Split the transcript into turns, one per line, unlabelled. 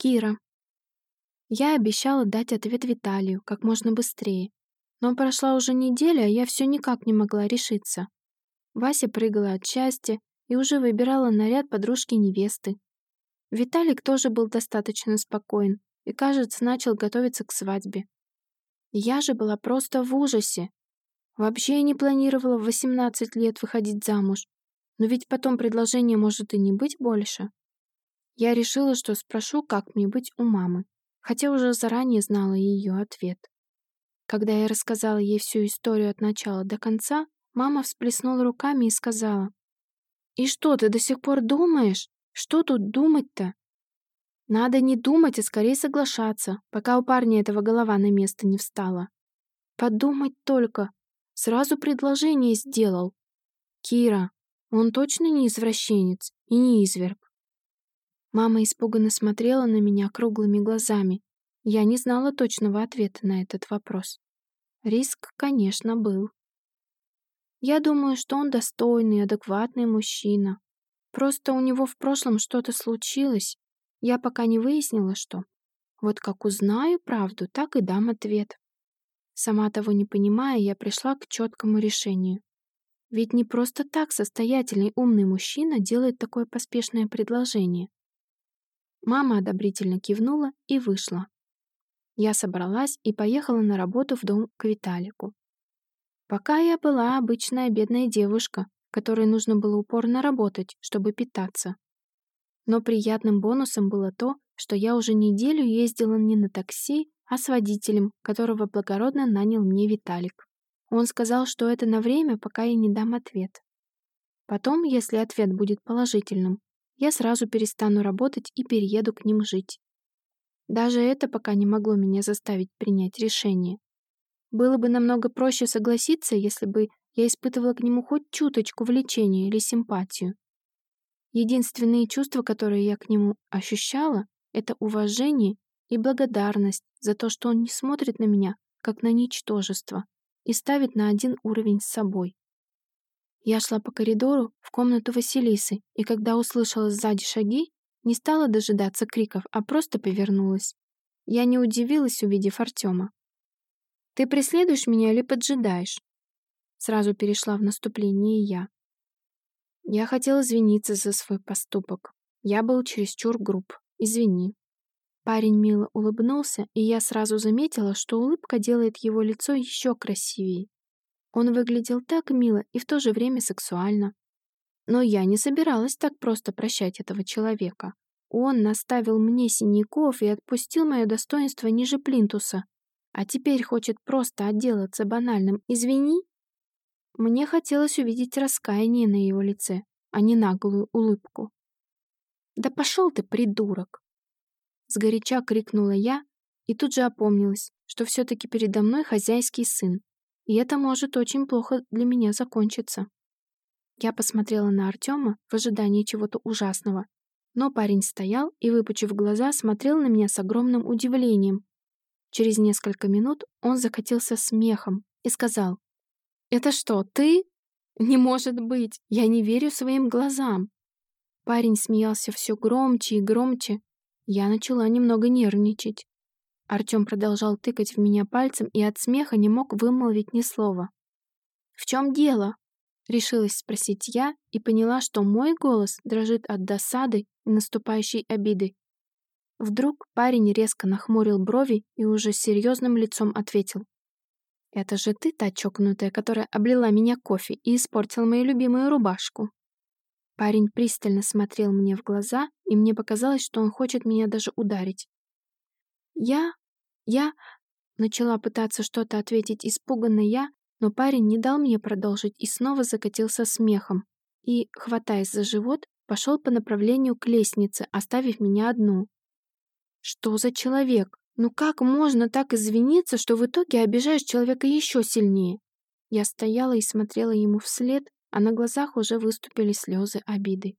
Кира. Я обещала дать ответ Виталию как можно быстрее. Но прошла уже неделя, а я все никак не могла решиться. Вася прыгала от счастья и уже выбирала наряд подружки-невесты. Виталик тоже был достаточно спокоен и, кажется, начал готовиться к свадьбе. Я же была просто в ужасе. Вообще я не планировала в 18 лет выходить замуж, но ведь потом предложение может и не быть больше. Я решила, что спрошу, как мне быть у мамы, хотя уже заранее знала ее ответ. Когда я рассказала ей всю историю от начала до конца, мама всплеснула руками и сказала, «И что, ты до сих пор думаешь? Что тут думать-то?» «Надо не думать, а скорее соглашаться, пока у парня этого голова на место не встала. Подумать только, сразу предложение сделал. Кира, он точно не извращенец и не изверг. Мама испуганно смотрела на меня круглыми глазами. Я не знала точного ответа на этот вопрос. Риск, конечно, был. Я думаю, что он достойный, адекватный мужчина. Просто у него в прошлом что-то случилось. Я пока не выяснила, что. Вот как узнаю правду, так и дам ответ. Сама того не понимая, я пришла к четкому решению. Ведь не просто так состоятельный умный мужчина делает такое поспешное предложение. Мама одобрительно кивнула и вышла. Я собралась и поехала на работу в дом к Виталику. Пока я была обычная бедная девушка, которой нужно было упорно работать, чтобы питаться. Но приятным бонусом было то, что я уже неделю ездила не на такси, а с водителем, которого благородно нанял мне Виталик. Он сказал, что это на время, пока я не дам ответ. Потом, если ответ будет положительным, я сразу перестану работать и перееду к ним жить. Даже это пока не могло меня заставить принять решение. Было бы намного проще согласиться, если бы я испытывала к нему хоть чуточку влечения или симпатию. Единственные чувства, которые я к нему ощущала, это уважение и благодарность за то, что он не смотрит на меня, как на ничтожество, и ставит на один уровень с собой. Я шла по коридору в комнату Василисы, и когда услышала сзади шаги, не стала дожидаться криков, а просто повернулась. Я не удивилась, увидев Артема. «Ты преследуешь меня или поджидаешь?» Сразу перешла в наступление я. Я хотела извиниться за свой поступок. Я был чересчур груб. Извини. Парень мило улыбнулся, и я сразу заметила, что улыбка делает его лицо еще красивее. Он выглядел так мило и в то же время сексуально. Но я не собиралась так просто прощать этого человека. Он наставил мне синяков и отпустил мое достоинство ниже плинтуса. А теперь хочет просто отделаться банальным «извини». Мне хотелось увидеть раскаяние на его лице, а не наглую улыбку. «Да пошел ты, придурок!» Сгоряча крикнула я и тут же опомнилась, что все-таки передо мной хозяйский сын, и это может очень плохо для меня закончиться. Я посмотрела на Артема в ожидании чего-то ужасного, но парень стоял и, выпучив глаза, смотрел на меня с огромным удивлением. Через несколько минут он закатился смехом и сказал, «Это что, ты? Не может быть, я не верю своим глазам». Парень смеялся все громче и громче, я начала немного нервничать. Артём продолжал тыкать в меня пальцем и от смеха не мог вымолвить ни слова. «В чем дело?» — решилась спросить я и поняла, что мой голос дрожит от досады и наступающей обиды. Вдруг парень резко нахмурил брови и уже серьезным лицом ответил. «Это же ты та чокнутая, которая облила меня кофе и испортила мою любимую рубашку». Парень пристально смотрел мне в глаза, и мне показалось, что он хочет меня даже ударить. Я... я... Начала пытаться что-то ответить испуганно я, но парень не дал мне продолжить и снова закатился смехом. И, хватаясь за живот, пошел по направлению к лестнице, оставив меня одну. Что за человек? Ну как можно так извиниться, что в итоге обижаешь человека еще сильнее? Я стояла и смотрела ему вслед, а на глазах уже выступили слезы обиды.